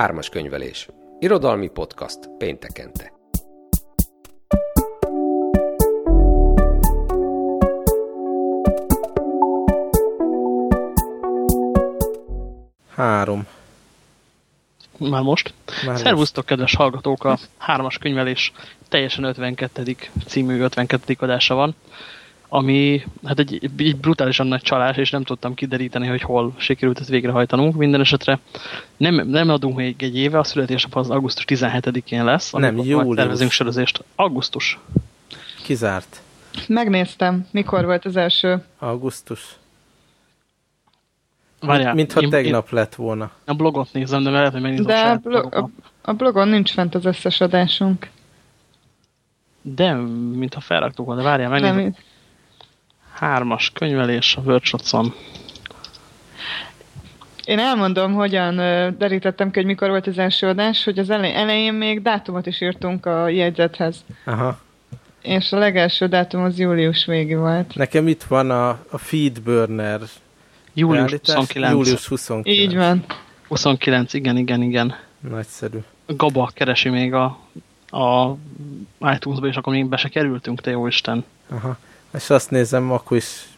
Ármas könyvelés. Irodalmi podcast péntekente. Három. Már most. Már Szervusztok, kedves hallgatók! A hármas könyvelés teljesen 52. című 52. adása van, ami hát egy, egy brutálisan nagy csalás, és nem tudtam kideríteni, hogy hol sikerült ezt végrehajtanunk. Minden esetre nem, nem adunk még egy éve, a születésnap az augusztus 17-én lesz. Nem, július. Tervezünk sorozést. Augusztus. Kizárt. Megnéztem, mikor volt az első. Augusztus. Várjál, Mintha én- tegnap lett volna. Én a blogot nézem, de lehet, hogy megnézem De a, saját blo- a, a blogon nincs fent az összes adásunk. De, mintha felraktuk volna. Várjál, megnézem. Hármas könyvelés a Workshopson. én elmondom, hogyan derítettem ki, hogy mikor volt az első adás, hogy az elej- elején még dátumot is írtunk a jegyzethez. Aha. És a legelső dátum az július végi volt. Nekem itt van a, a Feedburner Július beállítás. 29. Július 29. Így van. 29, igen, igen, igen. Nagyszerű. Gaba keresi még a, a iTunes-ba, és akkor még be se kerültünk, te jó Isten. Aha. És azt nézem, akkor is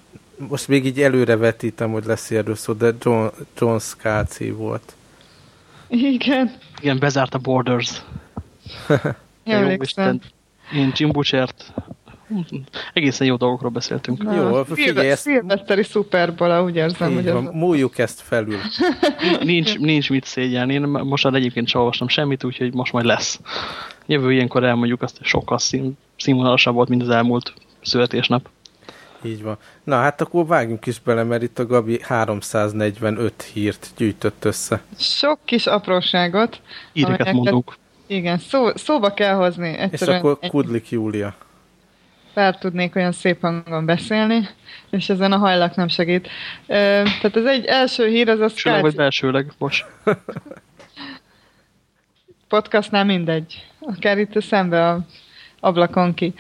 most még így előrevetítem, hogy lesz erről szó, de John, John Scalzi volt. Igen. Igen, bezárt a Borders. Jó. Isten. Én Jim Butchert. Egészen jó dolgokról beszéltünk. Na, Jó, figyelj, ezt- Szilveszteri szuperbola, úgy érzem, hogy Így van, ez... múljuk ezt felül. Nincs, nincs mit szégyelni. Én most egyébként sem olvastam semmit, úgyhogy most majd lesz. Jövő ilyenkor elmondjuk azt, hogy sokkal szín, színvonalasabb volt, mint az elmúlt születésnap. Így van. Na hát akkor vágjunk is bele, mert itt a Gabi 345 hírt gyűjtött össze. Sok kis apróságot. Híreket mondunk. Igen, szó, szóba kell hozni. És Egyszerűen akkor egy- Kudlik Júlia. bár tudnék olyan szép hangon beszélni, és ezen a hajlak nem segít. Ö, tehát az egy első hír az a Sőleg vagy Skype belsőleg, most. podcastnál mindegy. Akár itt szembe a ablakon ki.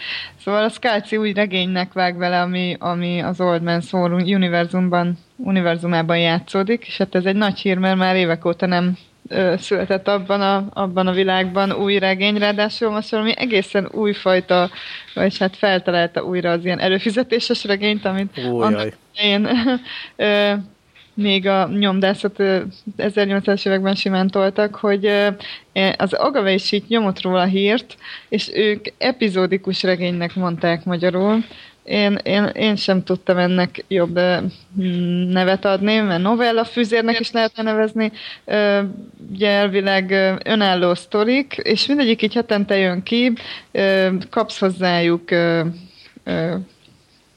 Szóval a Skalci új regénynek vág vele, ami, ami az Old Man's War univerzumban, univerzumában játszódik, és hát ez egy nagy hír, mert már évek óta nem ö, született abban a, abban a világban új regény, ráadásul most valami egészen újfajta, vagy hát feltalálta újra az ilyen előfizetéses regényt, amit Ójaj. én ö, még a nyomdászat ö, 1800-as években simán toltak, hogy ö, az Agave is így nyomott róla hírt, és ők epizódikus regénynek mondták magyarul. Én, én, én sem tudtam ennek jobb nevet adni, mert novella fűzérnek is lehetne nevezni. Ugye elvileg önálló sztorik, és mindegyik így hetente jön ki, kapsz hozzájuk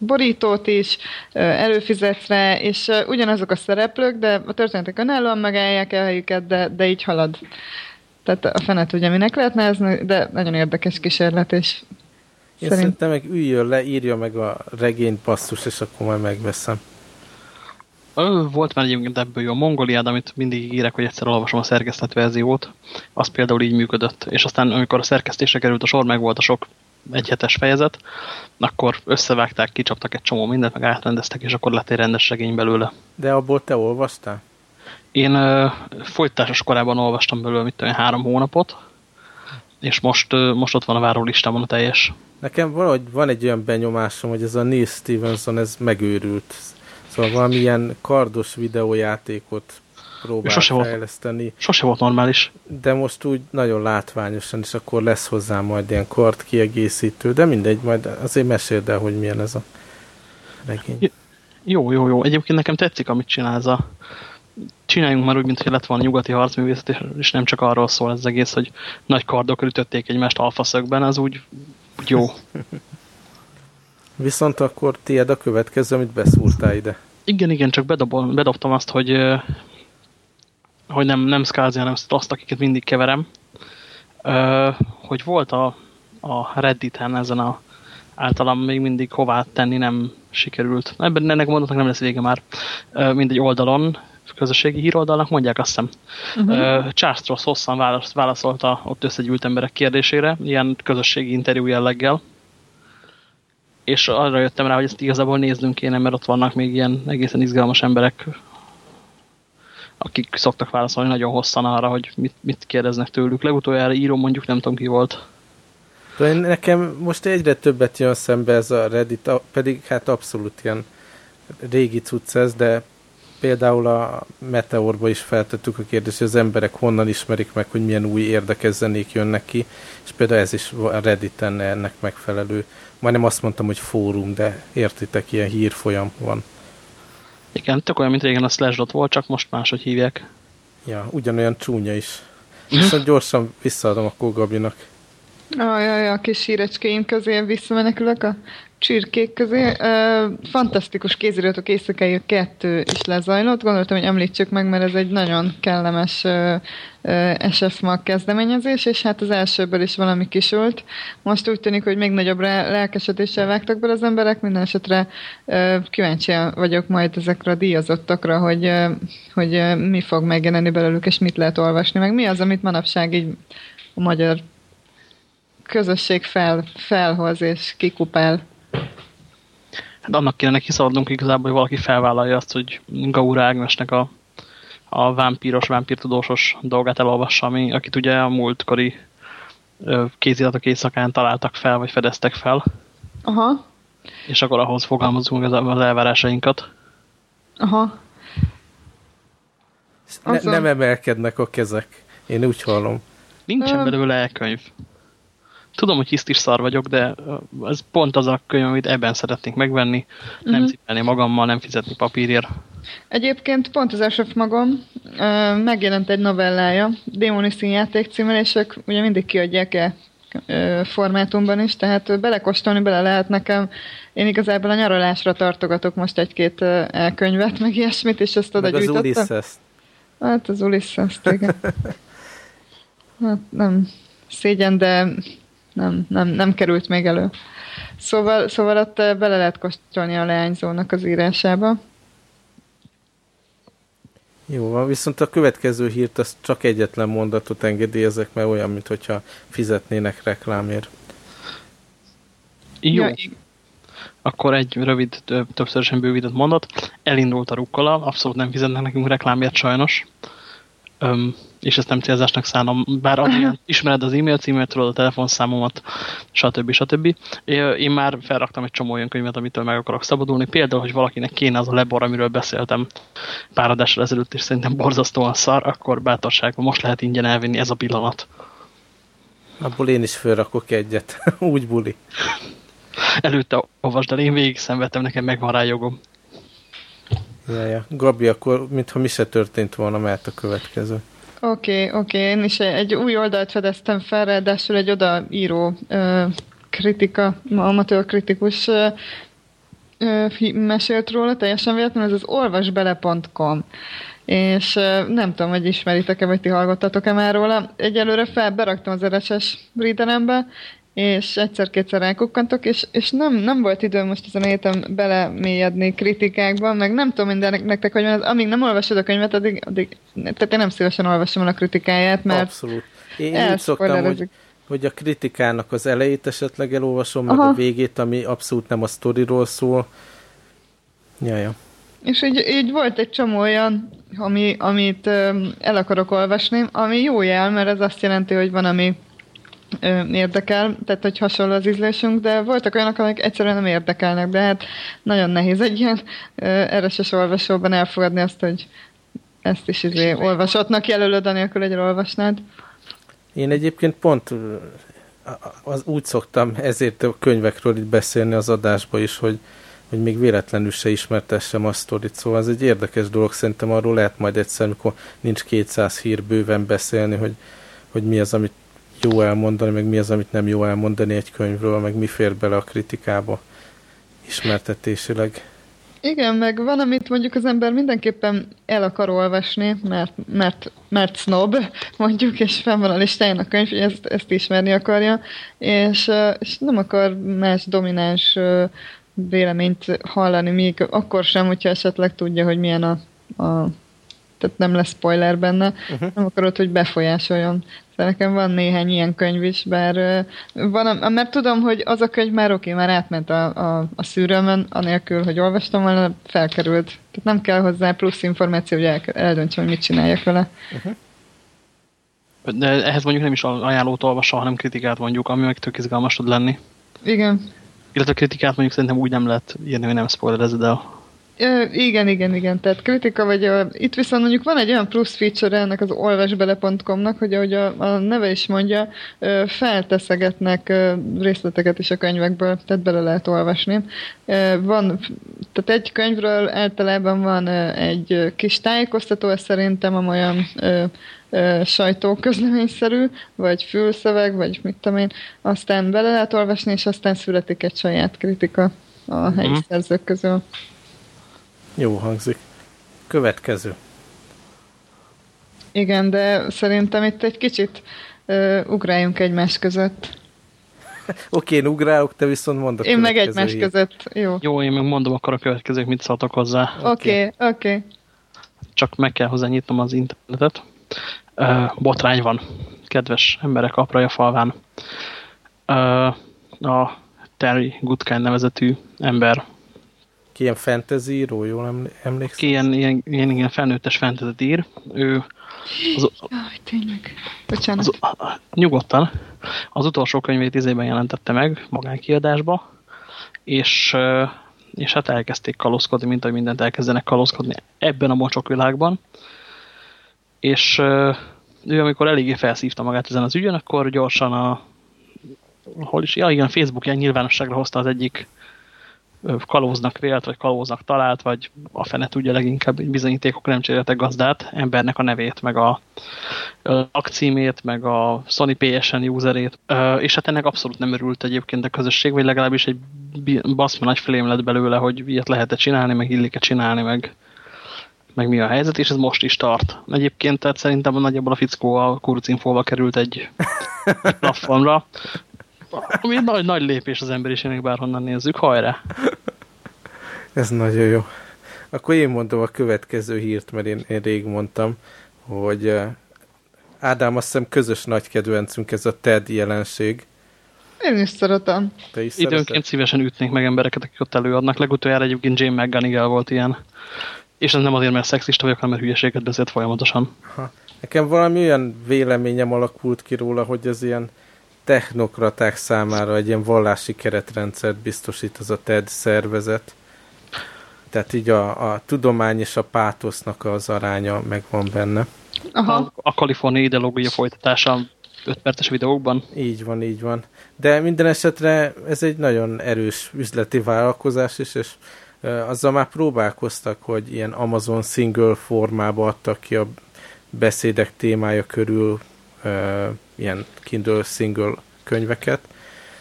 borítót is, előfizetsz rá, és ugyanazok a szereplők, de a történetek önállóan megállják el helyüket, de, de így halad. Tehát a fenet ugye minek lehet nevezni, de nagyon érdekes kísérlet, és Én szerint szerintem meg üljön le, írja meg a regényt basszus, és akkor majd megveszem. Volt már egyébként ebből jó a Mongoliád, amit mindig írek, hogy egyszer olvasom a szerkesztett verziót. Az például így működött. És aztán, amikor a szerkesztésre került a sor, meg volt a sok egyhetes fejezet, akkor összevágták, kicsaptak egy csomó mindent, meg átrendeztek, és akkor lett egy rendes regény belőle. De abból te olvastál? Én ö, folytatásos korában olvastam belőle, mit tudom, három hónapot, és most, ö, most ott van a várólistámon a teljes. Nekem valahogy van egy olyan benyomásom, hogy ez a Neil Stevenson, ez megőrült. Szóval valamilyen kardos videójátékot próbál Sose volt. fejleszteni, Sose volt normális. de most úgy nagyon látványosan, és akkor lesz hozzá majd ilyen kart kiegészítő, de mindegy, majd azért meséld el, hogy milyen ez a regény. Jó, jó, jó. Egyébként nekem tetszik, amit csinál ez a... Csináljunk már úgy, mintha lett volna nyugati harcművészet, és- nem csak arról szól ez egész, hogy nagy kardokkal ütötték egymást alfaszögben, az úgy, jó. Viszont akkor tiéd a következő, amit beszúrtál ide. Igen, igen, csak bedobol, bedobtam azt, hogy, hogy nem, nem Skalzi, hanem azt, akiket mindig keverem, Ö, hogy volt a, a Redditen ezen a általam még mindig hová tenni nem sikerült. Ebben ennek mondatnak nem lesz vége már. Ö, Mindegy oldalon, közösségi híroldalnak mondják azt hiszem. Uh-huh. Charles Stross hosszan válasz, válaszolt a ott összegyűlt emberek kérdésére, ilyen közösségi interjú jelleggel. És arra jöttem rá, hogy ezt igazából néznünk kéne, mert ott vannak még ilyen egészen izgalmas emberek akik szoktak válaszolni nagyon hosszan arra, hogy mit, mit kérdeznek tőlük. Legutoljára író mondjuk nem tudom ki volt. De nekem most egyre többet jön szembe ez a Reddit, pedig hát abszolút ilyen régi cucc ez, de például a Meteorba is feltettük a kérdést, hogy az emberek honnan ismerik meg, hogy milyen új érdekes zenék jönnek ki, és például ez is a Redditen ennek megfelelő. Majdnem azt mondtam, hogy fórum, de értitek, ilyen hírfolyam van. Igen, tök olyan, mint régen a Slashdot volt, csak most máshogy hívják. Ja, ugyanolyan csúnya is. Viszont gyorsan visszaadom a Gabinak. Ajaj, a kis hírecskéim közé visszamenekülök a csirkék közé. Fantasztikus kéziratok éjszakai kettő is lezajlott. Gondoltam, hogy említsük meg, mert ez egy nagyon kellemes uh, uh, SF mag kezdeményezés, és hát az elsőből is valami kisült. Most úgy tűnik, hogy még nagyobb lelkesedéssel vágtak be az emberek, minden esetre uh, kíváncsi vagyok majd ezekre a díjazottakra, hogy, hogy mi fog megjelenni belőlük, és mit lehet olvasni, meg mi az, amit manapság így a magyar közösség fel, felhoz és kikupál. Hát annak kéne neki szabadnunk igazából, hogy valaki felvállalja azt, hogy Gaura Ágnesnek a, a vámpíros, vámpírtudósos dolgát elolvassa, ami, akit ugye a múltkori kéziratok éjszakán találtak fel, vagy fedeztek fel. Aha. És akkor ahhoz fogalmazunk az, az elvárásainkat. Aha. Ne, nem emelkednek a kezek. Én úgy hallom. Nincsen belőle elkönyv. Tudom, hogy hisztis szar vagyok, de ez pont az a könyv, amit ebben szeretnék megvenni. Uh -huh. Nem mhm. cipelni magammal, nem fizetni papírért. Egyébként pont az SF magam megjelent egy novellája, Démoni színjáték címmel, és ők ugye mindig kiadják-e formátumban is, tehát belekostolni bele lehet nekem. Én igazából a nyaralásra tartogatok most egy-két elkönyvet, meg ilyesmit, és ezt oda meg gyűjtöttem. az Ulysses. Hát az Ulysses, igen. Hát nem szégyen, de nem, nem, nem került még elő. Szóval, szóval ott eh, bele lehet kóstolni a leányzónak az írásába. Jó van, viszont a következő hírt az csak egyetlen mondatot engedélyezek, mert olyan, mintha fizetnének reklámért. Jó. Ja, Akkor egy rövid, többszörösen bővített mondat. Elindult a rukkola, abszolút nem fizetnek nekünk reklámért sajnos. Öm, és ezt nem célzásnak szánom, bár Adrián, ismered az e-mail címet, tudod a telefonszámomat, stb. stb. Én már felraktam egy csomó olyan könyvet, amitől meg akarok szabadulni. Például, hogy valakinek kéne az a lebor, amiről beszéltem pár adással ezelőtt, és szerintem borzasztóan szar, akkor bátorságban most lehet ingyen elvinni ez a pillanat. Abból én is felrakok egyet. Úgy buli. Előtte olvasd el, én végig szenvedtem, nekem megvan rá jogom. Ja, ja. Gabi, akkor mintha mi se történt volna, mert a következő. Oké, okay, oké. Okay. Én is egy új oldalt fedeztem fel, ráadásul egy odaíró kritika, amatőr kritikus mesélt róla, teljesen véletlenül, ez az olvasbele.com és nem tudom, hogy ismeritek-e, vagy ti hallgattatok-e már róla. Egyelőre fel beraktam az RSS readerembe, és egyszer-kétszer elkukkantok, és, és nem, nem volt idő most ezen a héten belemélyedni kritikákba, meg nem tudom mindennek nektek, hogy az, amíg nem olvasod a könyvet, addig, addig tehát én nem szívesen olvasom el a kritikáját, mert Abszolút. Én úgy szoktam, hogy, hogy a kritikának az elejét esetleg elolvasom, Aha. meg a végét, ami abszolút nem a sztoriról szól. Jaja. És így, így volt egy csomó olyan, ami, amit el akarok olvasni, ami jó jel, mert ez azt jelenti, hogy van, ami érdekel, tehát hogy hasonló az ízlésünk, de voltak olyanok, amik egyszerűen nem érdekelnek, de hát nagyon nehéz egy ilyen RSS olvasóban elfogadni azt, hogy ezt is izé olvasottnak jelölöd, anélkül egy olvasnád. Én egyébként pont az úgy szoktam ezért a könyvekről itt beszélni az adásba is, hogy, hogy még véletlenül se ismertessem a sztorit, szóval ez egy érdekes dolog, szerintem arról lehet majd egyszer, amikor nincs 200 hír bőven beszélni, hogy, hogy mi az, amit jó elmondani, meg mi az, amit nem jó elmondani egy könyvről, meg mi fér bele a kritikába ismertetésileg. Igen, meg van, amit mondjuk az ember mindenképpen el akar olvasni, mert, mert, mert snob, mondjuk, és fenn van a listáján a könyv, hogy ezt, ezt ismerni akarja, és, és nem akar más domináns véleményt hallani, még akkor sem, hogyha esetleg tudja, hogy milyen a, a tehát nem lesz spoiler benne, uh-huh. nem akarod, hogy befolyásoljon. Szóval nekem van néhány ilyen könyv is, bár van, mert tudom, hogy az a könyv már oké, már átment a, a, a szűrőmön, anélkül, hogy olvastam volna, felkerült. Tehát nem kell hozzá plusz információ, hogy el, eldöntsem, hogy mit csináljak vele. Uh-huh. De ehhez mondjuk nem is ajánlót olvassa, hanem kritikát mondjuk, ami meg tök izgalmas tud lenni. Igen. Illetve kritikát mondjuk szerintem úgy nem lehet írni, hogy nem spoilerezed el. Ö, igen, igen, igen. Tehát kritika vagy a, itt viszont mondjuk van egy olyan plusz feature ennek az olvasbele.com-nak, hogy ahogy a, a neve is mondja, ö, felteszegetnek ö, részleteket is a könyvekből, tehát bele lehet olvasni. Ö, van, tehát egy könyvről általában van ö, egy kis tájékoztató, ez szerintem olyan ö, sajtóközleményszerű, vagy fülszöveg, vagy mit tudom én, aztán bele lehet olvasni, és aztán születik egy saját kritika a helyi mm. szerzők közül. Jó hangzik. Következő. Igen, de szerintem itt egy kicsit uh, ugráljunk egymás között. Oké, én ugrálok, te viszont mondok. Én meg egymás hír. között, jó. Jó, én meg mondom akkor a következők, mit szóltok hozzá. Oké, okay, oké. Okay. Csak meg kell hozzá nyitnom az internetet. Uh, botrány van, kedves emberek apraja falván. Uh, a Terry Goodkind nevezetű ember ki ilyen fantasy író, jól emlékszem? Ki ilyen, ilyen, ilyen, ilyen felnőttes fantasy ír. Ő az, Jaj, tényleg. Bocsánat. Az, nyugodtan. Az utolsó könyvét izében jelentette meg magánkiadásba, és, és hát elkezdték kalózkodni, mint ahogy mindent elkezdenek kalózkodni ebben a mocsok világban. És ő amikor eléggé felszívta magát ezen az ügyön, akkor gyorsan a hol is, ja igen, Facebookján nyilvánosságra hozta az egyik kalóznak vélt, vagy kalóznak talált, vagy a fene tudja leginkább bizonyítékok nem cseréltek gazdát, embernek a nevét, meg a akcímét, meg a Sony PSN userét, és hát ennek abszolút nem örült egyébként a közösség, vagy legalábbis egy baszma nagy flém lett belőle, hogy ilyet lehet-e csinálni, meg illik-e csinálni, meg, meg mi a helyzet, és ez most is tart. Egyébként tehát szerintem nagyjából a fickó a kurcinfóval került egy platformra, ami nagy, nagy lépés az emberiségnek bárhonnan nézzük, hajrá! Ez nagyon jó. Akkor én mondom a következő hírt, mert én, én rég mondtam, hogy Ádám, azt hiszem közös nagy kedvencünk ez a TED jelenség. Én is szeretem. Te is Időnként szereted? szívesen ütnék meg embereket, akik ott előadnak. Legutoljára egyébként Jane McGonigal volt ilyen. És ez nem azért, mert szexista vagyok, hanem mert hülyeséget beszélt folyamatosan. Ha. Nekem valami olyan véleményem alakult ki róla, hogy ez ilyen technokraták számára egy ilyen vallási keretrendszert biztosít az a TED szervezet. Tehát így a, a tudomány és a pátosznak az aránya megvan benne. Aha. A, a kaliforniai ideológia folytatása 5 perces videókban. Így van, így van. De minden esetre ez egy nagyon erős üzleti vállalkozás is, és azzal már próbálkoztak, hogy ilyen Amazon single formába adtak ki a beszédek témája körül ilyen Kindle single könyveket.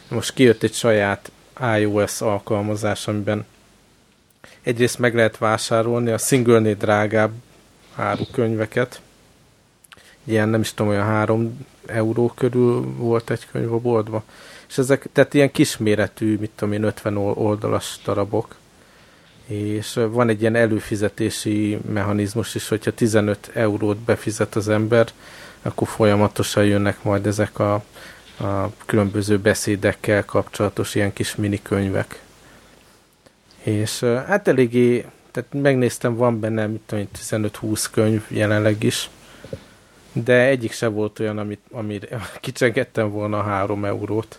Most kijött egy saját iOS alkalmazás, amiben egyrészt meg lehet vásárolni a single drágább áru könyveket. Ilyen nem is tudom, olyan három euró körül volt egy könyv a boltban. És ezek, tehát ilyen kisméretű, mit tudom én, 50 oldalas darabok. És van egy ilyen előfizetési mechanizmus is, hogyha 15 eurót befizet az ember, akkor folyamatosan jönnek majd ezek a, a különböző beszédekkel kapcsolatos ilyen kis minikönyvek. És hát eléggé, tehát megnéztem, van benne, mit tudom, 15-20 könyv jelenleg is, de egyik se volt olyan, amit, amire kicsengettem volna a három eurót.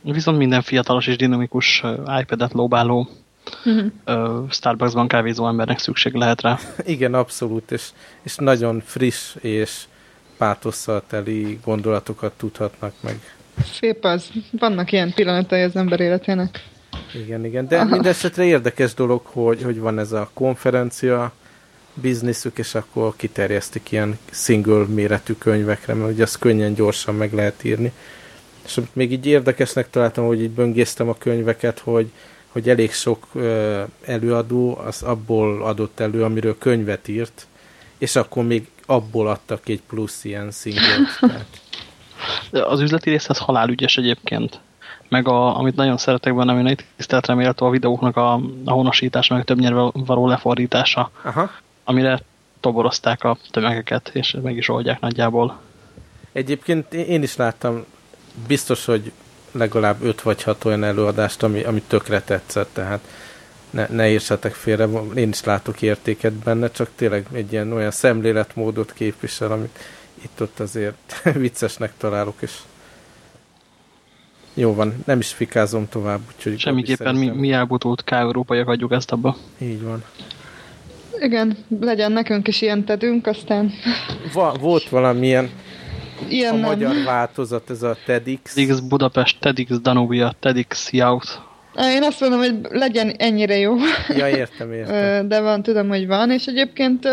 Viszont minden fiatalos és dinamikus iPad-et lóbáló uh, Starbucksban kávézó embernek szükség lehet rá. Igen, abszolút, és, és nagyon friss és pátosszal teli gondolatokat tudhatnak meg. Szép az. Vannak ilyen pillanatai az ember életének. Igen, igen. De mindesetre érdekes dolog, hogy, hogy van ez a konferencia bizniszük, és akkor kiterjesztik ilyen single méretű könyvekre, mert ugye azt könnyen, gyorsan meg lehet írni. És még így érdekesnek találtam, hogy így böngésztem a könyveket, hogy, hogy elég sok előadó az abból adott elő, amiről könyvet írt, és akkor még abból adtak egy plusz ilyen szinglet. Az üzleti rész az halálügyes egyébként. Meg a, amit nagyon szeretek benne, ami tiszteletre méltó a videóknak a, a honosítása, meg több nyelvre való lefordítása. Aha. Amire toborozták a tömegeket, és meg is oldják nagyjából. Egyébként én is láttam, biztos, hogy legalább 5 vagy 6 olyan előadást, ami, ami tökre tetszett, tehát ne, ne értsetek félre, én is látok értéket benne, csak tényleg egy ilyen olyan szemléletmódot képvisel, amit itt-ott azért viccesnek találok, és jó van, nem is fikázom tovább. Úgyhogy Semmiképpen mi, mi elbutult k-európaiak adjuk ezt abba. Így van. Igen, legyen nekünk is ilyen tedünk, aztán... Va, volt valamilyen ilyen a nem. magyar változat, ez a TEDx. TEDx Budapest, TEDx Danubia, TEDx Jaut. Én azt mondom, hogy legyen ennyire jó. Ja, értem, értem. De van, tudom, hogy van, és egyébként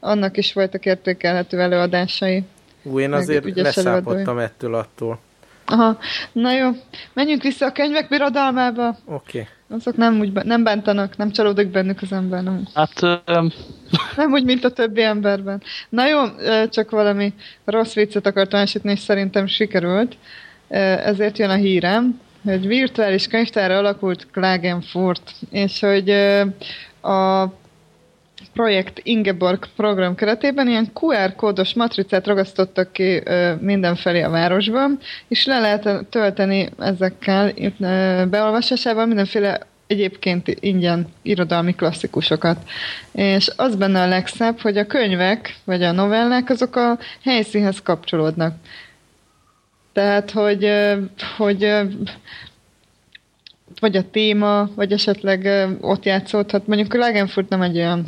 annak is voltak értékelhető előadásai. Ú, én azért leszápottam ettől attól. Aha, na jó, menjünk vissza a könyvek birodalmába. Oké. Okay. Azok nem úgy nem bántanak, nem csalódik bennük az ember. Nem. Hát... Um... Nem úgy, mint a többi emberben. Na jó, csak valami rossz viccet akartam esíteni, és szerintem sikerült. Ezért jön a hírem, hogy virtuális könyvtárra alakult Klagenfurt, és hogy a projekt Ingeborg program keretében ilyen QR kódos matricát ragasztottak ki mindenfelé a városban, és le lehet tölteni ezekkel beolvasásával mindenféle egyébként ingyen irodalmi klasszikusokat. És az benne a legszebb, hogy a könyvek, vagy a novellák, azok a helyszínhez kapcsolódnak. Tehát, hogy, hogy vagy a téma, vagy esetleg ott játszódhat. Mondjuk a Lagenfurt nem egy olyan,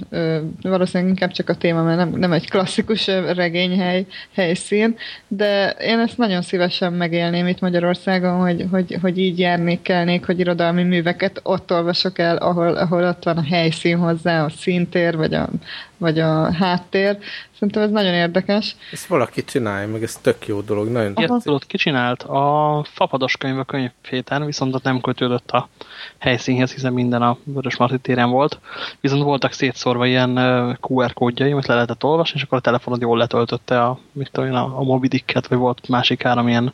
valószínűleg inkább csak a téma, mert nem, nem egy klasszikus regényhely, helyszín, de én ezt nagyon szívesen megélném itt Magyarországon, hogy, hogy, hogy így járnék, kelnék, hogy irodalmi műveket ott olvasok el, ahol, ahol ott van a helyszín hozzá, a színtér, vagy a, vagy a háttér. Szerintem ez nagyon érdekes. Ezt valaki csinálja, meg ez tök jó dolog. Nagyon Ilyet tudod, ki csinált? A Fapados könyv a könyvhéten, viszont ott nem kötődött a helyszínhez, hiszen minden a Vörös Marti téren volt. Viszont voltak szétszórva ilyen QR kódjai, amit le lehetett olvasni, és akkor a telefonod jól letöltötte a, mit tudom, a, a Moby-Dicket, vagy volt másik három ilyen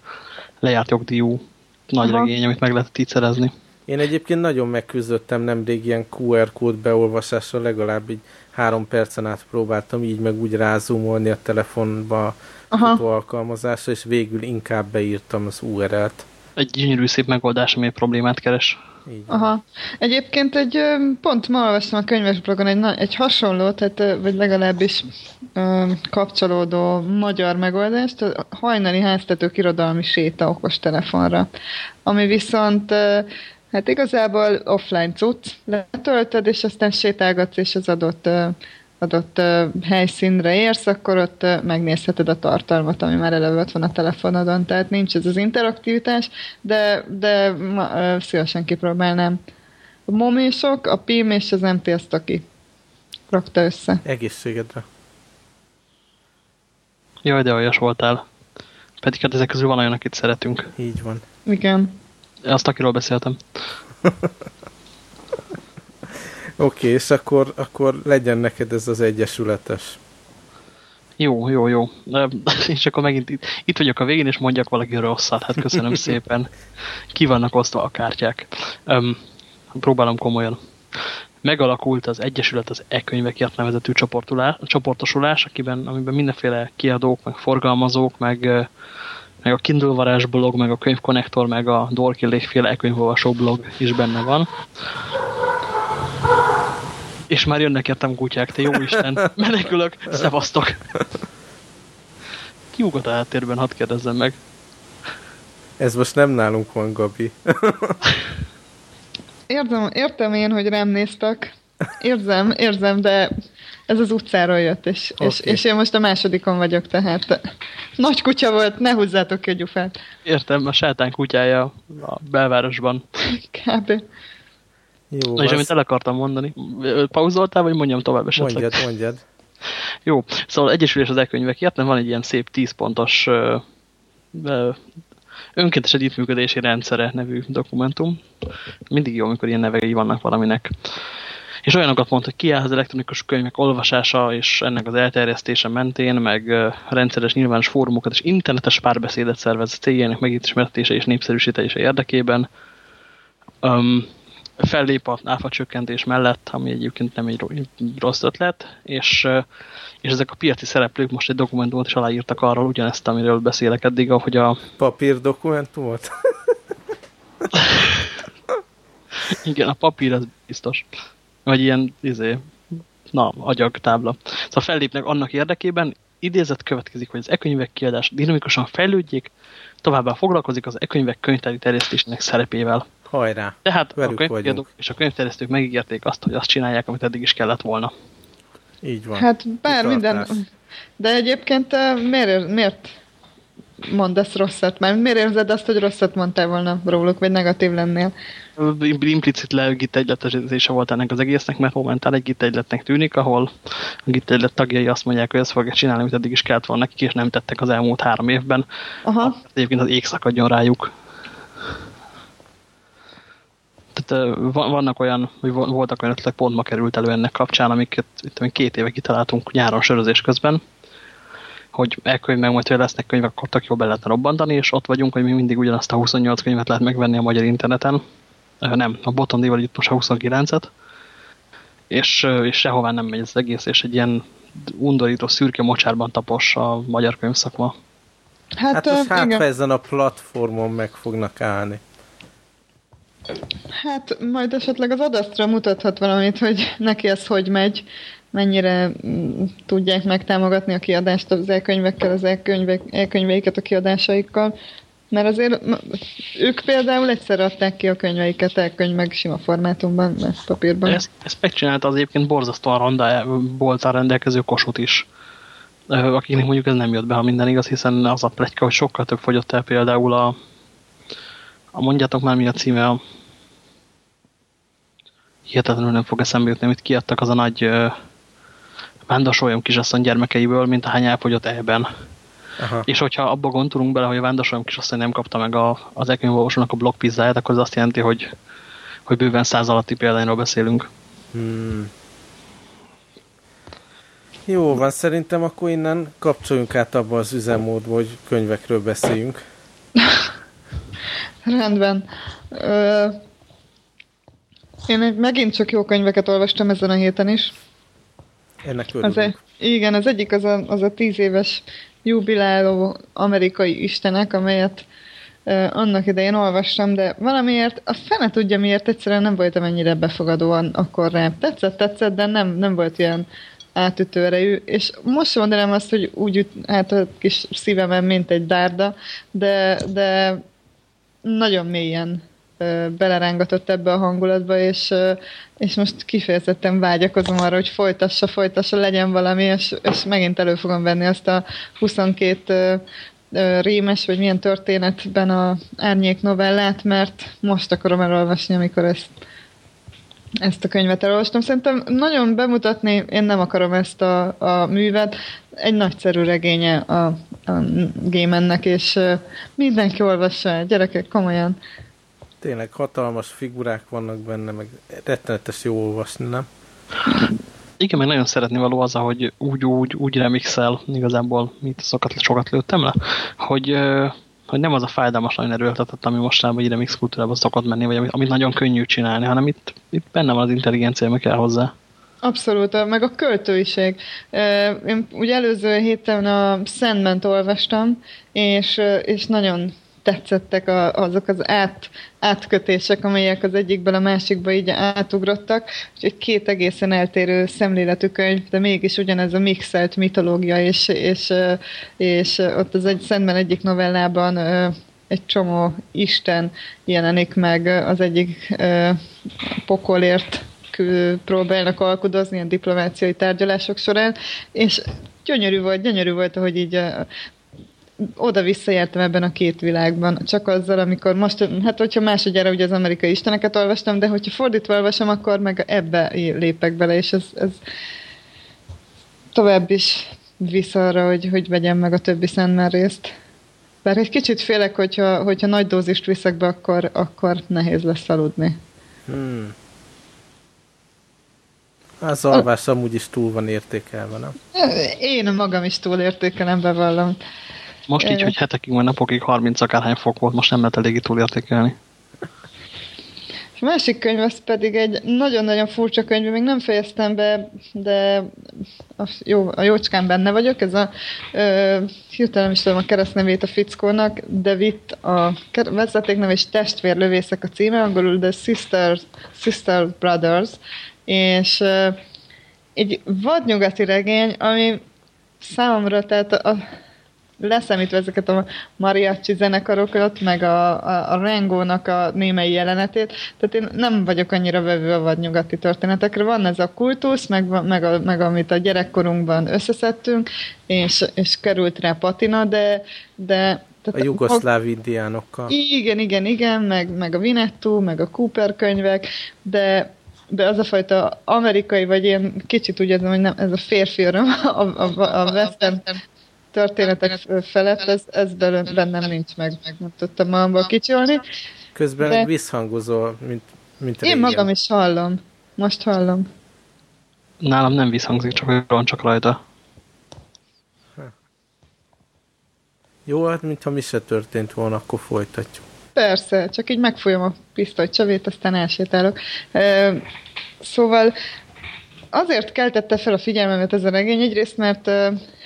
lejárt jogdíjú nagy Aha. regény, amit meg lehetett így szerezni. Én egyébként nagyon megküzdöttem nemrég ilyen QR kód beolvasásra, legalább így három percen át próbáltam így meg úgy rázumolni a telefonba a alkalmazásra, és végül inkább beírtam az URL-t. Egy gyönyörű szép megoldás, ami problémát keres. Így Aha. Egyébként egy, pont ma olvastam a könyvesblogon egy, egy hasonló, tehát, vagy legalábbis kapcsolódó magyar megoldást, a hajnali háztetők irodalmi séta okos telefonra, ami viszont Hát igazából offline cucc, letöltöd, és aztán sétálgatsz, és az adott, adott helyszínre érsz, akkor ott megnézheted a tartalmat, ami már eleve ott van a telefonodon, tehát nincs ez az interaktivitás, de, de ma, szívesen kipróbálnám. A momésok, a PIM és az MTS aki rakta össze. Egészségedre. Jaj, de olyas voltál. Pedig hát ezek közül van olyan, akit szeretünk. Így van. Igen. Azt, akiről beszéltem. Oké, okay, és akkor, akkor legyen neked ez az egyesületes. Jó, jó, jó. És akkor megint itt, itt vagyok a végén, és mondjak valaki rosszat. Hát köszönöm szépen. Ki vannak osztva a kártyák. Um, próbálom komolyan. Megalakult az Egyesület az e-könyvekért nevezetű csoportosulás, akiben, amiben mindenféle kiadók, meg forgalmazók, meg meg a Kindle varázs blog, meg a könyvkonnektor, meg a Dorkillékféle e-könyvolvasó blog is benne van. És már jönnek értem kutyák, te jó Isten, menekülök, szevasztok! Ki ugat a háttérben, hadd kérdezzem meg. Ez most nem nálunk van, Gabi. Értem, értem én, hogy rám néztek. Érzem, érzem, de ez az utcáról jött, és, okay. és, és én most a másodikon vagyok, tehát nagy kutya volt, ne húzzátok ki a gyufát. Értem, a sátán kutyája a belvárosban. Kb. Jó, Na, és az... amit el akartam mondani, pauzoltál, vagy mondjam tovább esetleg? Mondjad, mondjad. Jó, szóval Egyesülés az e-könyvekért, van egy ilyen szép 10 pontos uh, uh, önkéntes együttműködési rendszere nevű dokumentum. Mindig jó, amikor ilyen nevei vannak valaminek és olyanokat mondta, hogy kiáll az elektronikus könyvek olvasása és ennek az elterjesztése mentén, meg rendszeres nyilvános fórumokat és internetes párbeszédet szervez céljának megismertetése és népszerűsítése érdekében. Um, fellép a áfa csökkentés mellett, ami egyébként nem egy rossz ötlet, és, és ezek a piaci szereplők most egy dokumentumot is aláírtak arról, ugyanezt, amiről beszélek eddig, ahogy a... Papír dokumentumot? Igen, a papír az biztos. Vagy ilyen, izé, na, agyag tábla. Szóval fellépnek annak érdekében, idézet következik, hogy az e-könyvek kiadás dinamikusan fejlődjék, továbbá foglalkozik az e-könyvek könyvtári terjesztésének szerepével. Hajrá! Tehát a könyvkiadók és a könyvterjesztők megígérték azt, hogy azt csinálják, amit eddig is kellett volna. Így van. Hát bár minden... De egyébként miért, miért mondasz rosszat? Mert miért érzed azt, hogy rosszat mondtál volna róluk, vagy negatív lennél? Implicit le git egyletesítése volt ennek az egésznek, mert momentán egy git egyletnek tűnik, ahol a git egylet tagjai azt mondják, hogy ezt fogják csinálni, amit eddig is kellett volna nekik, és nem tettek az elmúlt három évben. Aha. Egyébként az ég szakadjon rájuk. Tehát vannak olyan, vagy voltak olyan ötletek, pont ma került elő ennek kapcsán, amiket itt, két éve kitaláltunk nyáron sörözés közben, hogy elkönyv meg majd, hogy lesznek könyvek, akkor tök jól be lehetne robbantani, és ott vagyunk, hogy mi mindig ugyanazt a 28 könyvet lehet megvenni a magyar interneten. Nem, a Bottom Dival itt most a 29-et, és, és sehová nem megy az egész, és egy ilyen undorító szürke mocsárban tapos a magyar könyvszakma. Hát, hát az hát, ha ezen a platformon meg fognak állni. Hát majd esetleg az adasztra mutathat valamit, hogy neki ez hogy megy, mennyire mm, tudják megtámogatni a kiadást az elkönyvekkel, az elkönyvek, elkönyveiket a kiadásaikkal. Mert azért ők például egyszer adták ki a könyveiket elkönyv meg sima formátumban, mert papírban. Ezt, ezt megcsinálta az egyébként borzasztóan ronda boltán rendelkező kosut is. Akinek mondjuk ez nem jött be, ha minden igaz, hiszen az a pletyka, hogy sokkal több fogyott el például a, a mondjátok már mi a címe a hihetetlenül nem fog eszembe jutni, amit kiadtak az a nagy uh, Vándasolyom kisasszony gyermekeiből, mint ahány elfogyott ebben. Aha. És hogyha abba gondolunk bele, hogy a Vándasolyom kisasszony nem kapta meg a, az elkönyvolvasónak a blog pizzáját, akkor az azt jelenti, hogy, hogy bőven száz alatti példányról beszélünk. Hmm. Jó van, szerintem akkor innen kapcsoljunk át abba az üzemmódba, hogy könyvekről beszéljünk. Rendben. Ö, én megint csak jó könyveket olvastam ezen a héten is. Ennek az egy, Igen, az egyik az a, az a tíz éves jubiláló amerikai istenek, amelyet uh, annak idején olvastam, de valamiért, a fene tudja miért, egyszerűen nem voltam ennyire befogadóan akkor rá. Tetszett, tetszett, de nem, nem volt ilyen átütő erejű, és most mondanám azt, hogy úgy üt, hát a kis szívemen, mint egy dárda, de, de nagyon mélyen belerángatott ebbe a hangulatba, és, és most kifejezetten vágyakozom arra, hogy folytassa, folytassa, legyen valami, és, és megint elő fogom venni azt a 22 rémes, vagy milyen történetben a árnyék novellát, mert most akarom elolvasni, amikor ezt, ezt a könyvet elolvastam. Szerintem nagyon bemutatni, én nem akarom ezt a, a művet. Egy nagyszerű regénye a, a Gémennek, és mindenki olvassa, gyerekek, komolyan tényleg hatalmas figurák vannak benne, meg rettenetes jó olvasni, nem? Igen, meg nagyon szeretni való az, hogy úgy, úgy, úgy remixel, igazából mit sokat, sokat lőttem le, hogy, hogy nem az a fájdalmas nagyon erőltetett, ami mostanában egy remix kultúrában szokott menni, vagy amit, amit nagyon könnyű csinálni, hanem itt, itt benne van az intelligencia, meg kell hozzá. Abszolút, meg a költőiség. Én ugye előző héten a Sandment olvastam, és, és nagyon tetszettek a, azok az át, átkötések, amelyek az egyikből a másikba így átugrottak, egy két egészen eltérő szemléletű könyv, de mégis ugyanez a mixelt mitológia, és, és, és ott az egy Szentben egyik novellában egy csomó Isten jelenik meg az egyik pokolért próbálnak alkudozni a diplomáciai tárgyalások során, és gyönyörű volt, gyönyörű volt, hogy így oda-vissza jártam ebben a két világban, csak azzal, amikor most, hát hogyha másodjára ugye az amerikai isteneket olvastam, de hogyha fordítva olvasom, akkor meg ebbe lépek bele, és ez, ez tovább is visz arra, hogy, hogy vegyem meg a többi Sandman részt. Bár egy kicsit félek, hogyha, hogyha nagy dózist viszek be, akkor, akkor nehéz lesz aludni. Hmm. Az alvás amúgy is túl van értékelve, nem? Én magam is túl értékelem, bevallom. Most így, hogy hetekig vagy napokig 30 akárhány fok volt, most nem lehet eléggé túlértékelni. A másik könyv az pedig egy nagyon-nagyon furcsa könyv, még nem fejeztem be, de a, jó, a jócskán benne vagyok. Ez a, ö, hirtelen is tudom a keresztnevét a fickónak, David a vezetéknev és testvérlövészek a címe, angolul The Sister, Sister Brothers, és ö, egy vadnyugati regény, ami számomra, tehát a, leszámítva ezeket a mariachi zenekarokat, meg a, a, a Rengónak a némei jelenetét, tehát én nem vagyok annyira vevő a vadnyugati történetekre. Van ez a kultusz, meg, meg, a, meg amit a gyerekkorunkban összeszedtünk, és, és került rá patina, de, de tehát a jugoszláv indiánokkal. Igen, igen, igen, meg, meg a Vinettu, meg a Cooper könyvek, de de az a fajta amerikai, vagy én kicsit úgy érzem, hogy nem, ez a férfi öröm, a, a, a western történetek felett, ez, ez bennem nincs meg, nem tudtam magamból kicsolni. Közben de... visszhangozol, mint, mint Én magam is hallom. Most hallom. Nálam nem visszhangzik, csak van csak rajta. Jó, hát mintha mi se történt volna, akkor folytatjuk. Persze, csak így megfolyom a pisztoly csavét, aztán elsétálok. Szóval azért keltette fel a figyelmemet ez a regény, egyrészt, mert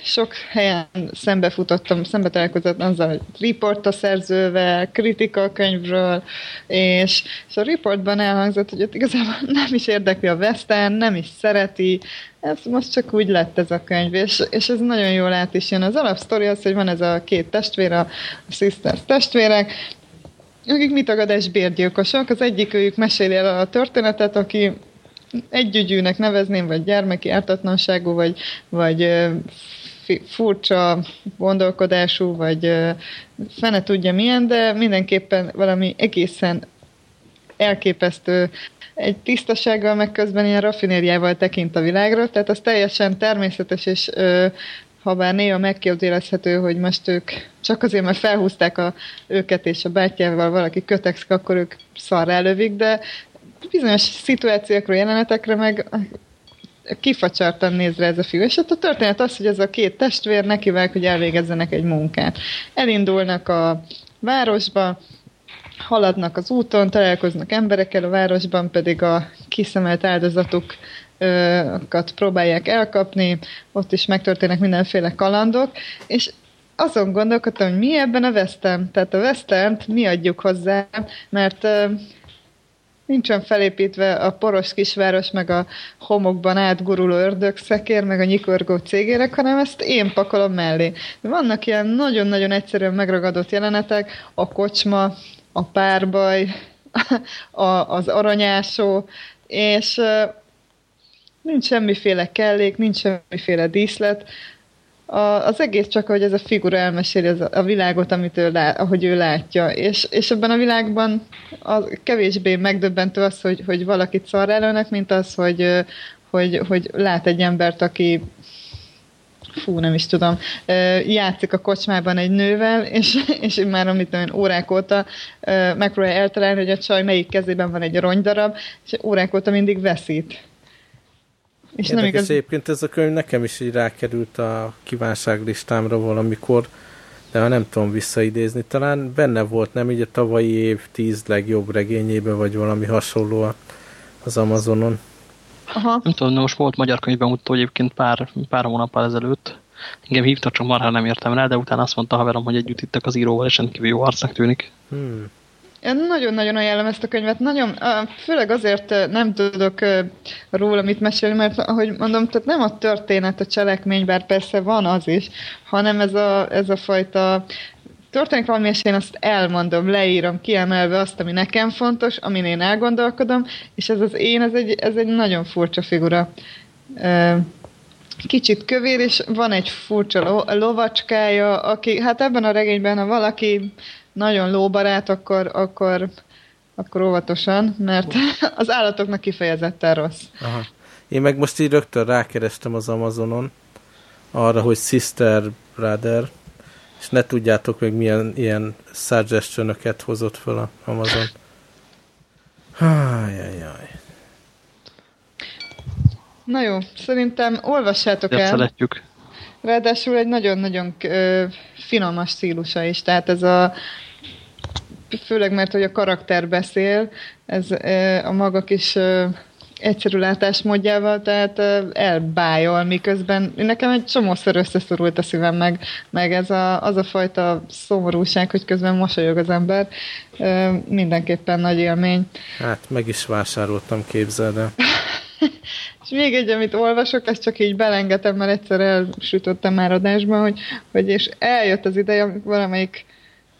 sok helyen szembefutottam, szembe találkozott azzal, hogy report a szerzővel, kritika a könyvről, és, és a reportban elhangzott, hogy ott igazából nem is érdekli a Western, nem is szereti, ez most csak úgy lett ez a könyv, és, és ez nagyon jól át is jön. Az alapsztori az, hogy van ez a két testvér, a, Sisters testvérek, akik mitagadás bérgyilkosok. Az egyik őjük meséli el a történetet, aki együgyűnek nevezném, vagy gyermeki ártatlanságú, vagy, vagy furcsa gondolkodású, vagy fene tudja milyen, de mindenképpen valami egészen elképesztő. Egy tisztasággal, meg közben ilyen raffinériával tekint a világra, tehát az teljesen természetes, és ha bár néha megkérdezhető, hogy most ők csak azért, mert felhúzták a, őket és a bátyjával valaki kötekszik, akkor ők szarra elővik, de bizonyos szituációkra, jelenetekre meg kifacsartan néz rá ez a fiú. És ott a történet az, hogy ez a két testvér nekivel, hogy elvégezzenek egy munkát. Elindulnak a városba, haladnak az úton, találkoznak emberekkel, a városban pedig a kiszemelt áldozatokat próbálják elkapni, ott is megtörténnek mindenféle kalandok, és azon gondolkodtam, hogy mi ebben a Western. Tehát a western mi adjuk hozzá, mert Nincsen felépítve a poros kisváros, meg a homokban átguruló ördögszekér, meg a nyikorgó cégérek, hanem ezt én pakolom mellé. Vannak ilyen nagyon-nagyon egyszerűen megragadott jelenetek, a kocsma, a párbaj, a, az aranyásó, és nincs semmiféle kellék, nincs semmiféle díszlet, a, az egész csak, hogy ez a figura elmeséli az, a világot, amit ő lát, ahogy ő látja. És, és ebben a világban a kevésbé megdöbbentő az, hogy, hogy valakit szar előnek, mint az, hogy, hogy, hogy lát egy embert, aki fú, nem is tudom, játszik a kocsmában egy nővel, és, és már amit olyan órák óta megpróbálja eltalálni, hogy a csaj melyik kezében van egy rongydarab, és órák óta mindig veszít. És Érdekes nem igaz... egyébként ez a könyv nekem is így rákerült a kívánságlistámra valamikor, de ha nem tudom visszaidézni, talán benne volt, nem így a tavalyi év tíz legjobb regényében, vagy valami hasonló az Amazonon. Aha. Nem tudom, de most volt magyar könyvbemutató egyébként pár, pár hónappal ezelőtt. Engem hívtak, csak marha nem értem rá, de utána azt mondta haverom, hogy együtt ittek az íróval, és rendkívül jó arcnak tűnik. Hmm. Én nagyon-nagyon ajánlom ezt a könyvet. Nagyon, főleg azért nem tudok róla mit mesélni, mert ahogy mondom, tehát nem a történet, a cselekmény, bár persze van az is, hanem ez a, ez a fajta történik valami, és én azt elmondom, leírom, kiemelve azt, ami nekem fontos, amin én elgondolkodom, és ez az én, ez egy, ez egy nagyon furcsa figura. Kicsit kövér, és van egy furcsa lovacskája, aki, hát ebben a regényben, ha valaki nagyon lóbarát, akkor, akkor, akkor óvatosan, mert az állatoknak kifejezetten rossz. Aha. Én meg most így rögtön rákerestem az Amazonon arra, hogy Sister Brother, és ne tudjátok még milyen ilyen suggestion hozott fel a Amazon. Ajajaj. Na jó, szerintem olvassátok el. Szeretjük. Ráadásul egy nagyon-nagyon finomas stílusa is, tehát ez a főleg mert, hogy a karakter beszél, ez a maga kis egyszerű látásmódjával, tehát elbájol, miközben nekem egy csomószor összeszorult a szívem, meg, meg ez a, az a fajta szomorúság, hogy közben mosolyog az ember, mindenképpen nagy élmény. Hát meg is vásároltam, képzeld el. És még egy, amit olvasok, ezt csak így belengetem, mert egyszer elsütöttem már adásban, hogy, hogy és eljött az ideje, amikor valamelyik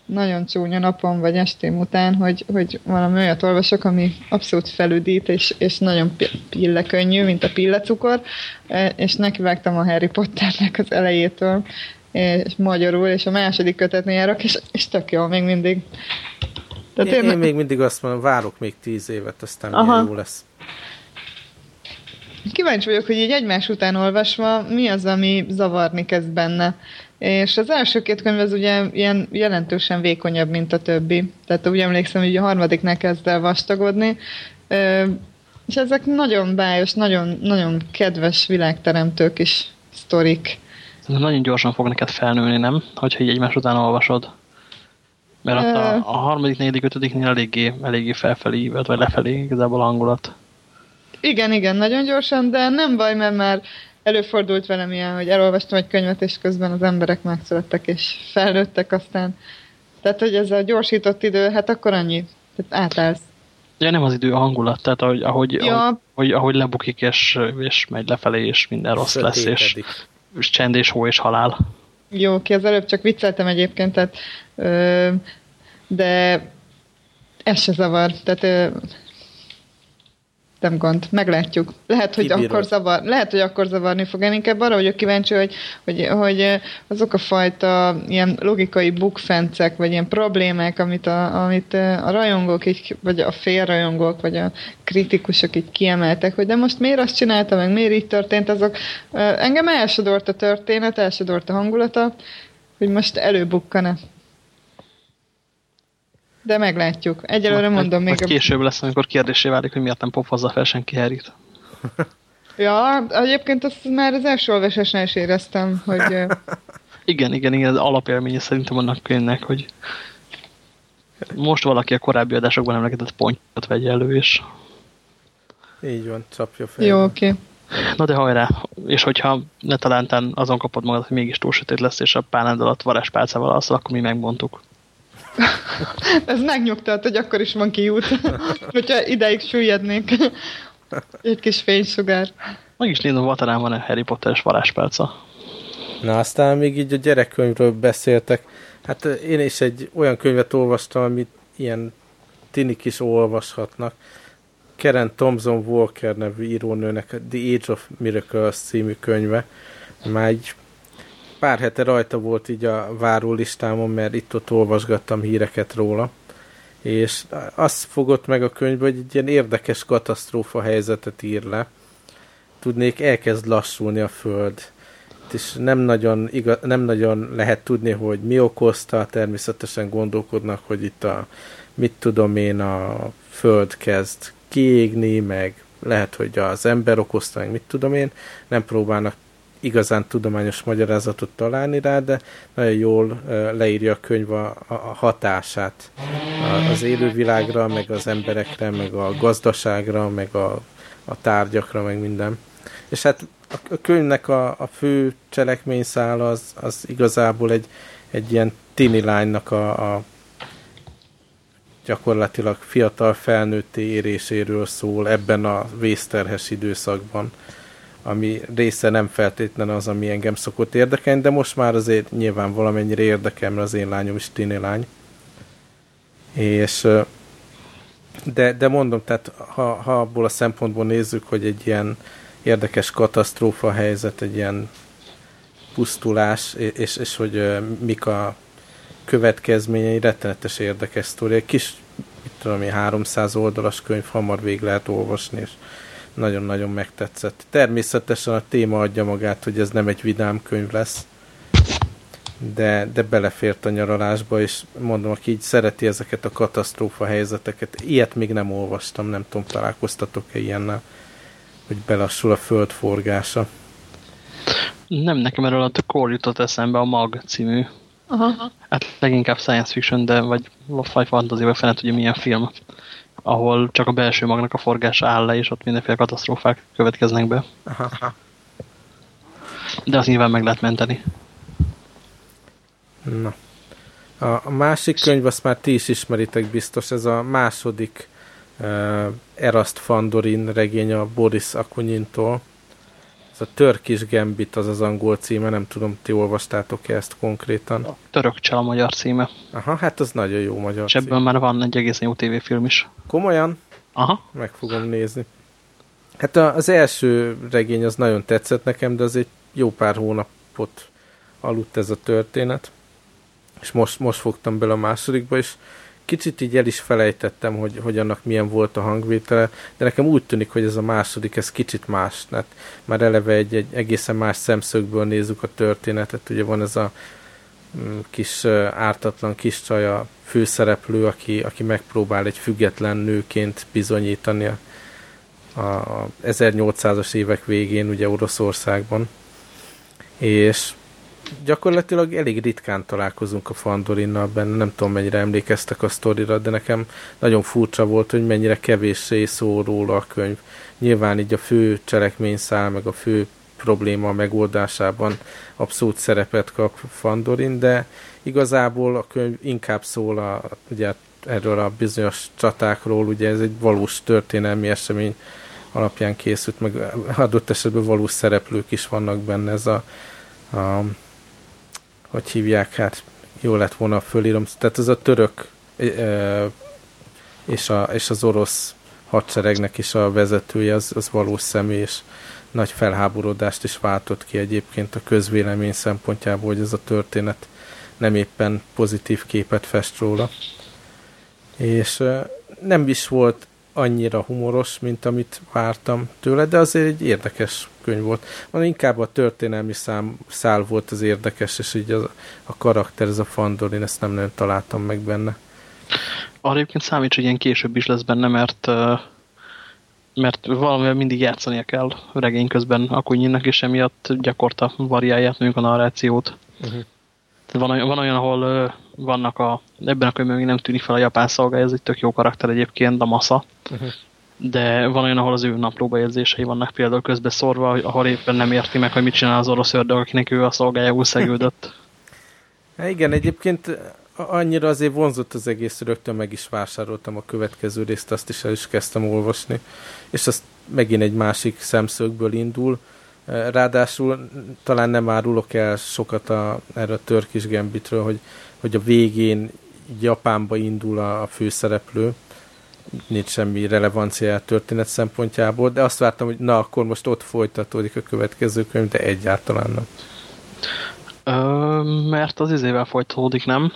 nagyon csúnya napon vagy estém után, hogy, hogy valami olyat olvasok, ami abszolút felüdít, és, és nagyon pillekönnyű, mint a pillecukor, e, és nekivágtam a Harry Potternek az elejétől, és magyarul, és a második kötetnél járok, és, és tök jó még mindig. Tehát én, én, én még mindig azt mondom, várok még tíz évet, aztán Aha. jó lesz. Kíváncsi vagyok, hogy így egymás után olvasva, mi az, ami zavarni kezd benne. És az első két könyv az ugye ilyen jelentősen vékonyabb, mint a többi. Tehát úgy emlékszem, hogy a harmadiknál kezd el vastagodni. És ezek nagyon bájos, nagyon, nagyon kedves világteremtő kis sztorik. Nagyon gyorsan fog neked felnőni, nem? Hogyha így egymás után olvasod. Mert ott a, a harmadik, negyedik, ötödiknél eléggé, eléggé felfelé, vagy lefelé igazából a hangulat. Igen, igen, nagyon gyorsan, de nem baj, mert már előfordult velem ilyen, hogy elolvastam egy könyvet, és közben az emberek megszülettek, és felnőttek aztán. Tehát, hogy ez a gyorsított idő, hát akkor annyi. Tehát átállsz. Ja, nem az idő, a hangulat, tehát ahogy, ahogy, ja. ahogy, ahogy lebukik, és, és megy lefelé, és minden rossz lesz, és, és csend, és hó, és halál. Jó, ki az előbb csak vicceltem egyébként, tehát, ö, de ez se zavar. Tehát ö, nem gond, meglátjuk. Lehet, hogy Kibírod. akkor zavar, lehet, hogy akkor zavarni fog. Én inkább arra vagyok kíváncsi, hogy, hogy, hogy azok a fajta ilyen logikai bukfencek, vagy ilyen problémák, amit a, amit a rajongók, így, vagy a félrajongók, vagy a kritikusok így kiemeltek, hogy de most miért azt csinálta, meg miért így történt, azok engem elsodort a történet, elsodort a hangulata, hogy most előbukkan-e. De meglátjuk. Egyelőre Na, mondom még... A... később lesz, amikor kérdésé válik, hogy miért nem popozza fel senki Harryt. ja, egyébként azt már az első olvasásnál is éreztem, hogy... igen, igen, igen, az alapélménye szerintem annak könyvnek, hogy most valaki a korábbi adásokban emlegetett pontot vegye elő, és... Így van, csapja fel. Jó, oké. Okay. Na de hajrá, és hogyha ne talántán azon kapod magad, hogy mégis túl sötét lesz, és a pálnád alatt varázspálcával alszol, akkor mi megmondtuk. Ez megnyugtat, hogy akkor is van kiút. Hogyha ideig süllyednék. Egy kis fénysugár. Meg is nézem, Vatarán van a Harry Potter-es varázspálca. Na, aztán még így a gyerekkönyvről beszéltek. Hát én is egy olyan könyvet olvastam, amit ilyen tinik is olvashatnak. Karen Thompson Walker nevű írónőnek The Age of Miracles című könyve. Már egy pár hete rajta volt így a várólistámon, mert itt-ott olvasgattam híreket róla, és azt fogott meg a könyv, hogy egy ilyen érdekes katasztrófa helyzetet ír le. Tudnék, elkezd lassulni a föld, és nem nagyon, igaz, nem nagyon lehet tudni, hogy mi okozta, természetesen gondolkodnak, hogy itt a, mit tudom én, a föld kezd kiégni, meg lehet, hogy az ember okozta, meg mit tudom én, nem próbálnak igazán tudományos magyarázatot találni rá, de nagyon jól leírja a könyv a, a hatását az élővilágra, meg az emberekre, meg a gazdaságra, meg a, a tárgyakra, meg minden. És hát a könyvnek a, a fő cselekményszál az, az igazából egy, egy ilyen tini lánynak a, a gyakorlatilag fiatal felnőtté éréséről szól ebben a vészterhes időszakban ami része nem feltétlen az, ami engem szokott érdekelni, de most már azért nyilván valamennyire érdekel, mert az én lányom is tini lány. És de, de mondom, tehát ha, ha abból a szempontból nézzük, hogy egy ilyen érdekes katasztrófa helyzet, egy ilyen pusztulás, és, és hogy mik a következményei, rettenetes érdekes sztori. Egy kis, mit tudom én, 300 oldalas könyv hamar végig lehet olvasni, és nagyon-nagyon megtetszett. Természetesen a téma adja magát, hogy ez nem egy vidám könyv lesz, de, de belefért a nyaralásba, és mondom, aki így szereti ezeket a katasztrófa helyzeteket, ilyet még nem olvastam, nem tudom, találkoztatok-e ilyennel, hogy belassul a föld forgása. Nem, nekem erről a Core jutott eszembe a Mag című Aha. Hát leginkább science fiction, de vagy vagy fantasy, vagy fene tudja milyen film, ahol csak a belső magnak a forgása áll le, és ott mindenféle katasztrófák következnek be. Aha. De azt nyilván meg lehet menteni. Na. A, a másik könyv, azt már ti is ismeritek biztos, ez a második uh, Eraszt Fandorin regény a Boris Akunyintól. Ez a Turkish Gambit az az angol címe, nem tudom, ti olvastátok-e ezt konkrétan? A török csel a magyar címe. Aha, hát az nagyon jó magyar És ebből cím. már van egy egészen jó tévéfilm is. Komolyan? Aha. Meg fogom nézni. Hát az első regény az nagyon tetszett nekem, de az egy jó pár hónapot aludt ez a történet. És most, most fogtam bele a másodikba, és kicsit így el is felejtettem, hogy, hogy annak milyen volt a hangvétele, de nekem úgy tűnik, hogy ez a második, ez kicsit más. Hát már eleve egy, egy egészen más szemszögből nézzük a történetet. Ugye van ez a mm, kis ártatlan kis csaj, a főszereplő, aki, aki megpróbál egy független nőként bizonyítani a, a 1800-as évek végén ugye Oroszországban. És gyakorlatilag elég ritkán találkozunk a Fandorinnal benne, nem tudom mennyire emlékeztek a sztorira, de nekem nagyon furcsa volt, hogy mennyire kevéssé szól róla a könyv. Nyilván így a fő cselekményszál, meg a fő probléma megoldásában abszolút szerepet kap Fandorin, de igazából a könyv inkább szól a, ugye erről a bizonyos csatákról, ugye ez egy valós történelmi esemény alapján készült, meg adott esetben valós szereplők is vannak benne, ez a, a hogy hívják, hát jó lett volna fölírom, tehát ez a török és, a, és az orosz hadseregnek is a vezetője, az, az valós személy, és nagy felháborodást is váltott ki egyébként a közvélemény szempontjából, hogy ez a történet nem éppen pozitív képet fest róla. És nem is volt annyira humoros, mint amit vártam tőle, de azért egy érdekes könyv volt. Van inkább a történelmi szám, szál volt az érdekes, és így az, a karakter, ez a Fandorin, ezt nem nagyon találtam meg benne. Arra egyébként számíts, hogy ilyen később is lesz benne, mert mert valamivel mindig játszania kell regény közben Akunyinnak, és emiatt gyakorta variálják mondjuk a narrációt. Uh -huh. van, olyan, van olyan, ahol vannak a, ebben a könyvben még nem tűnik fel a japán szolgály, ez egy tök jó karakter egyébként, a Masa. Uh -huh. De van olyan, ahol az ő nappróbaérzései vannak például közbeszorva, ahol éppen nem érti meg, hogy mit csinál az orosz ördög, akinek ő a szolgájául szegődött. Hát igen, egyébként annyira azért vonzott az egész, rögtön meg is vásároltam a következő részt, azt is el is kezdtem olvasni, és azt megint egy másik szemszögből indul. Ráadásul talán nem árulok el sokat a, erre a Turkish Gambitről, hogy, hogy a végén Japánba indul a, a főszereplő, nincs semmi relevancia a történet szempontjából, de azt vártam, hogy na, akkor most ott folytatódik a következő könyv, de egyáltalán nem. Ö, mert az izével folytatódik, nem?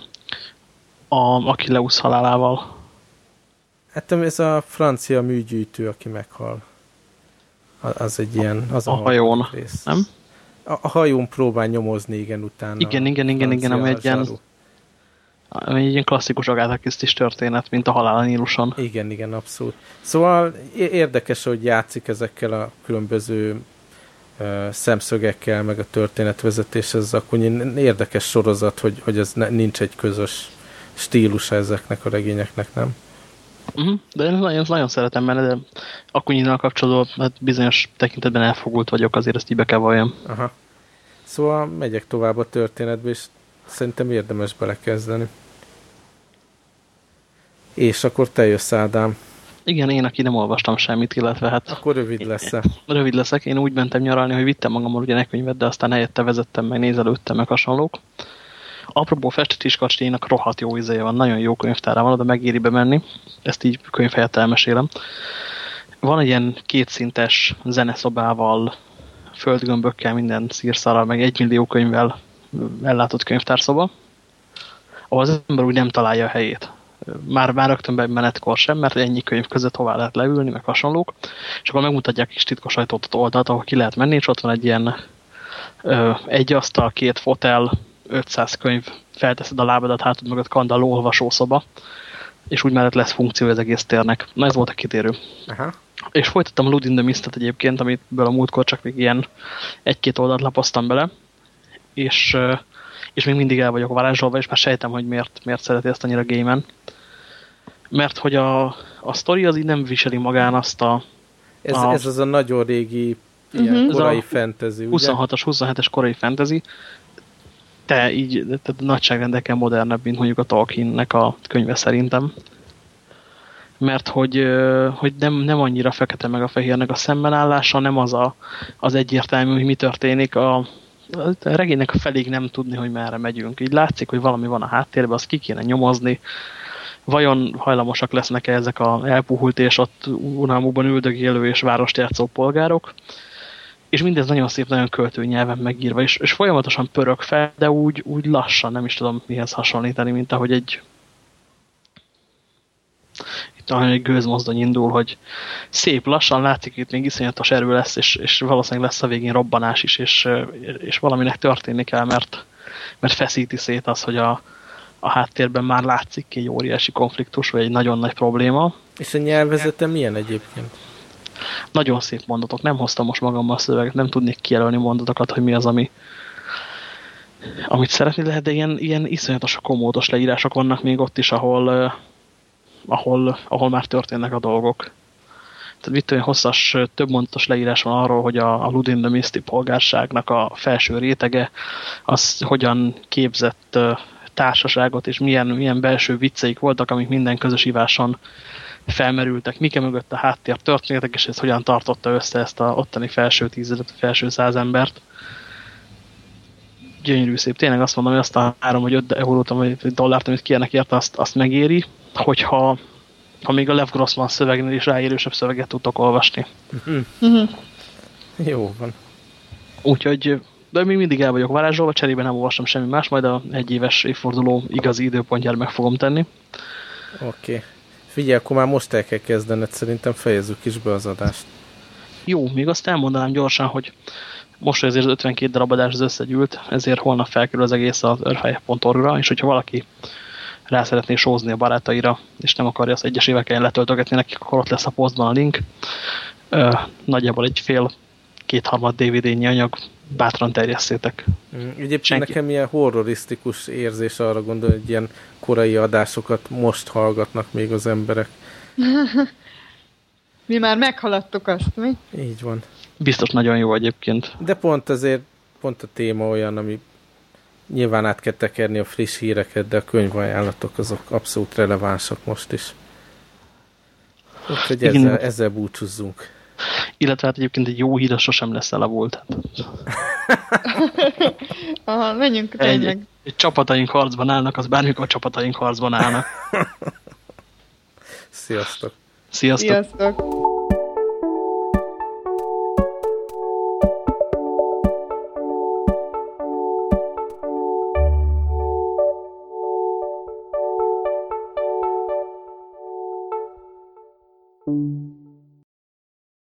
A Achilleus halálával. Hát ez a francia műgyűjtő, aki meghal. Az egy ilyen... Az a, a hajón, rész. nem? A, a hajón próbál nyomozni, igen, utána. Igen, igen, igen, igen, ami egy ilyen, ami egy ilyen klasszikus Agatha Christie történet, mint a halál a Níluson. Igen, igen, abszolút. Szóval érdekes, hogy játszik ezekkel a különböző uh, szemszögekkel, meg a történetvezetés, ez akkor érdekes sorozat, hogy, hogy ez ne, nincs egy közös stílusa ezeknek a regényeknek, nem? Uh -huh. De én nagyon, nagyon szeretem benne, de Akunyinnal kapcsolatban hát bizonyos tekintetben elfogult vagyok, azért ezt így be kell valljam. Aha. Szóval megyek tovább a történetbe, és szerintem érdemes belekezdeni. És akkor te jössz, Ádám. Igen, én, aki nem olvastam semmit, illetve hát... Akkor rövid lesz -e. Rövid leszek. Én úgy mentem nyaralni, hogy vittem magammal ugye könyvet, de aztán helyette vezettem meg, nézelődtem meg hasonlók. Apropó Festetés kastélynak rohadt jó izéje van, nagyon jó könyvtára van, oda megéri bemenni. Ezt így könyv helyett elmesélem. Van egy ilyen kétszintes zeneszobával, földgömbökkel, minden szírszarral, meg egy millió könyvvel ellátott könyvtárszoba, ahol az ember úgy nem találja a helyét. Már, már rögtön be menetkor sem, mert ennyi könyv között hová lehet leülni, meg hasonlók. És akkor megmutatják kis titkos ajtót oldalt, ahol ki lehet menni, és ott van egy ilyen ö, egy asztal, két fotel, 500 könyv, felteszed a lábadat hátad mögött kandalló olvasószoba, és úgy mellett lesz funkció az egész térnek. Na ez volt a kitérő. Aha. És folytattam Lud in the Mist-et egyébként, amitből a múltkor csak még ilyen egy-két oldalt lapoztam bele, és és még mindig el vagyok varázsolva, és már sejtem, hogy miért, miért szereti ezt annyira gémen. Mert hogy a, a sztori az így nem viseli magán azt a... Ez, a, ez az a nagyon régi ilyen uh -huh. korai fantasy, 26-as, 27-es korai fantasy, te így tehát nagyságrendekkel modernebb, mint mondjuk a Tolkiennek a könyve szerintem. Mert hogy, hogy nem, nem annyira fekete meg a fehérnek a szembenállása, nem az a, az egyértelmű, hogy mi történik. A, a regénynek a felég nem tudni, hogy merre megyünk. Így látszik, hogy valami van a háttérben, azt ki kéne nyomozni. Vajon hajlamosak lesznek-e ezek a elpuhult és ott unalmukban üldögélő és várost játszó polgárok? és mindez nagyon szép, nagyon költő nyelven megírva, és, és folyamatosan pörög fel, de úgy, úgy lassan, nem is tudom mihez hasonlítani, mint ahogy egy ahogy egy gőzmozdony indul, hogy szép lassan látszik, itt még iszonyatos erő lesz, és, és valószínűleg lesz a végén robbanás is, és, és valaminek történni kell, mert, mert feszíti szét az, hogy a, a háttérben már látszik egy óriási konfliktus, vagy egy nagyon nagy probléma. És a nyelvezete milyen egyébként? Nagyon szép mondatok. Nem hoztam most magammal a szöveget, nem tudnék kijelölni mondatokat, hogy mi az, ami amit szeretni lehet, de ilyen, ilyen iszonyatos komódos leírások vannak még ott is, ahol, ahol, ahol már történnek a dolgok. Tehát mit olyan hosszas, több mondatos leírás van arról, hogy a, a Ludin Misty polgárságnak a felső rétege, az hogyan képzett társaságot, és milyen, milyen belső vicceik voltak, amik minden közös iváson felmerültek, mike mögött a háttér történetek, és ez hogyan tartotta össze ezt a ottani felső tízedet, felső száz embert. Gyönyörű szép. Tényleg azt mondom, hogy azt a 3 vagy 5 eurót, vagy dollárt, amit kérnek érte, azt, azt megéri, hogyha ha még a Lev Grossman szövegnél is ráérősebb szöveget tudtok olvasni. Mm -hmm. Jó van. Úgyhogy, de még mindig el vagyok varázsolva, cserébe nem olvastam semmi más, majd a egyéves évforduló igazi időpontjára meg fogom tenni. Oké. Okay. Figyelj, akkor már most el kell kezdened, szerintem fejezzük is be az adást. Jó, még azt elmondanám gyorsan, hogy most ezért az 52 darab adás az összegyűlt, ezért holnap felkerül az egész az örfej.org-ra, és hogyha valaki rá szeretné sózni a barátaira, és nem akarja azt egyes éveken letöltögetni nekik, akkor ott lesz a posztban a link. Ö, nagyjából egy fél, kétharmad DVD-nyi anyag, bátran terjesszétek. Mm, egyébként Senki... nekem ilyen horrorisztikus érzés arra gondolni, hogy ilyen korai adásokat most hallgatnak még az emberek. mi már meghaladtuk azt, mi? Így van. Biztos nagyon jó egyébként. De pont azért, pont a téma olyan, ami nyilván át kell tekerni a friss híreket, de a könyvajánlatok azok abszolút relevánsak most is. Úgyhogy ezzel, ezzel búcsúzzunk. Illetve hát egyébként egy jó hír, sosem lesz elavult. Aha, menjünk tényleg. Egy, egy csapataink harcban állnak, az bármikor csapataink harcban állnak. Sziasztok! Sziasztok! Sziasztok!